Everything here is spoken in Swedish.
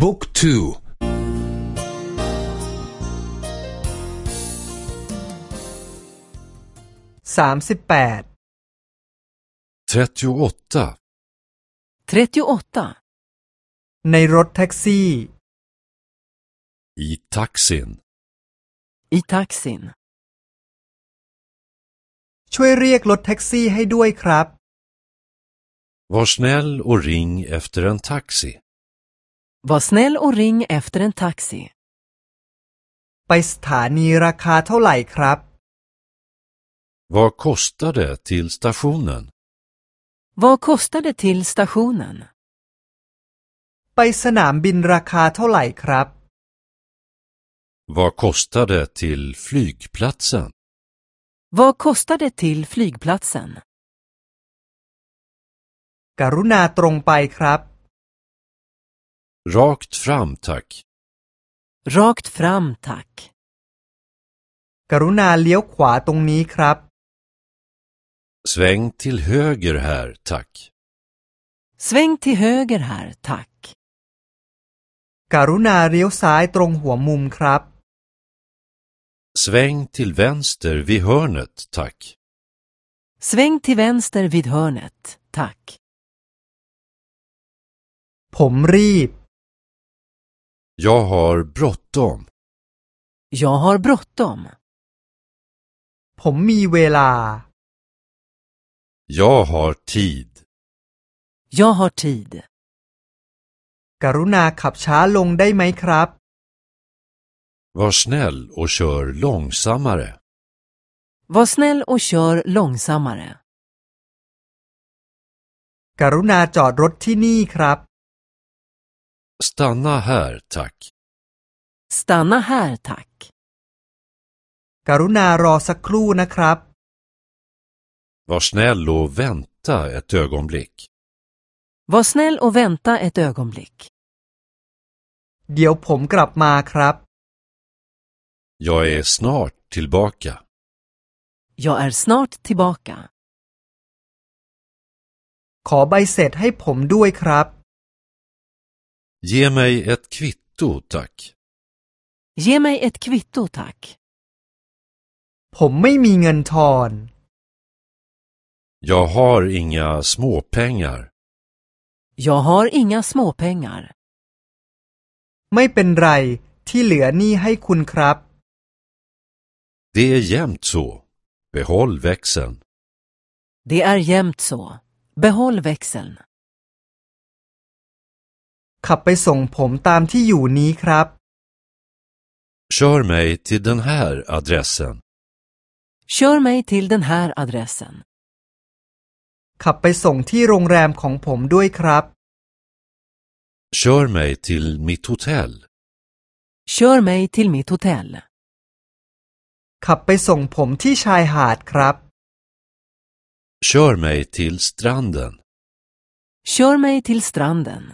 บุ๊กทูสามสิบแปด trettioåtta, 38. ในรถแท็กซี่ i taxin. I taxin. ช่วยเรียกรถแท็กซี่ให้ด้วยครับ Var snäll och ring efter en taxi. Var snäll och ring efter en taxi. ไปสถานีราคาเท่าไหร่ครับ Vad kostar det till stationen? Vad kostar det till stationen? ไปสนามบินราคาเท่าไหร่ครับ Vad kostar det till flygplatsen? Vad kostar det till flygplatsen? กรุณาตรงไปครับ Rakt fram, tack. Rakt fram, tack. กรุณาเลี้ยวขวาตรงนี้ครับ Sväng till höger här, tack. Sväng till höger här, tack. กรุณาเลี้ยวซ้ายตรงหัวมุมครับ Sväng till vänster vid hörnet, tack. Sväng till vänster vid hörnet, tack. ผมรีบ Jag har bråttom. Jag har bråttom. ผมมีเวลา Jag har tid. Jag har tid. กรุณาขับช้าลงได้ไหมครับ Var snäll och kör långsammare. Var snäll och kör långsammare. กรุณาจอดรถที่นี่ครับ Stanna här, tack. Stanna här, tack. กรุณารอสักครู่นะครับ Var snäll och vänta ett ögonblick. Var snäll och vänta ett ögonblick. เดี๋ยวผมกลับมาครับ Jag är snart tillbaka. Jag är snart tillbaka. ขอใบเสร็จให้ผมด้วยครับ Ge mig ett kvitto, tack. Ge mig ett kvitto, tack. ผมไม่มีเงินทอน Jag har inga småpengar. Jag har inga småpengar. ไม่เป็นไรที่เหลือนี่ให้คุณครับ Det är jämnt så. Behåll växeln. Det är jämnt så. Behåll växeln. ขับไปส่งผมตามที่อยู่นี้ครับ Kör mig till den här adressen. Kör mig till den här adressen. ขับไปส่งที่โรงแรมของผมด้วยครับ Kör mig till mitt hotell. Kör mig till mitt hotell. ขับไปส่งผมที่ชายหาดครับ Kör mig till stranden. Kör mig till stranden.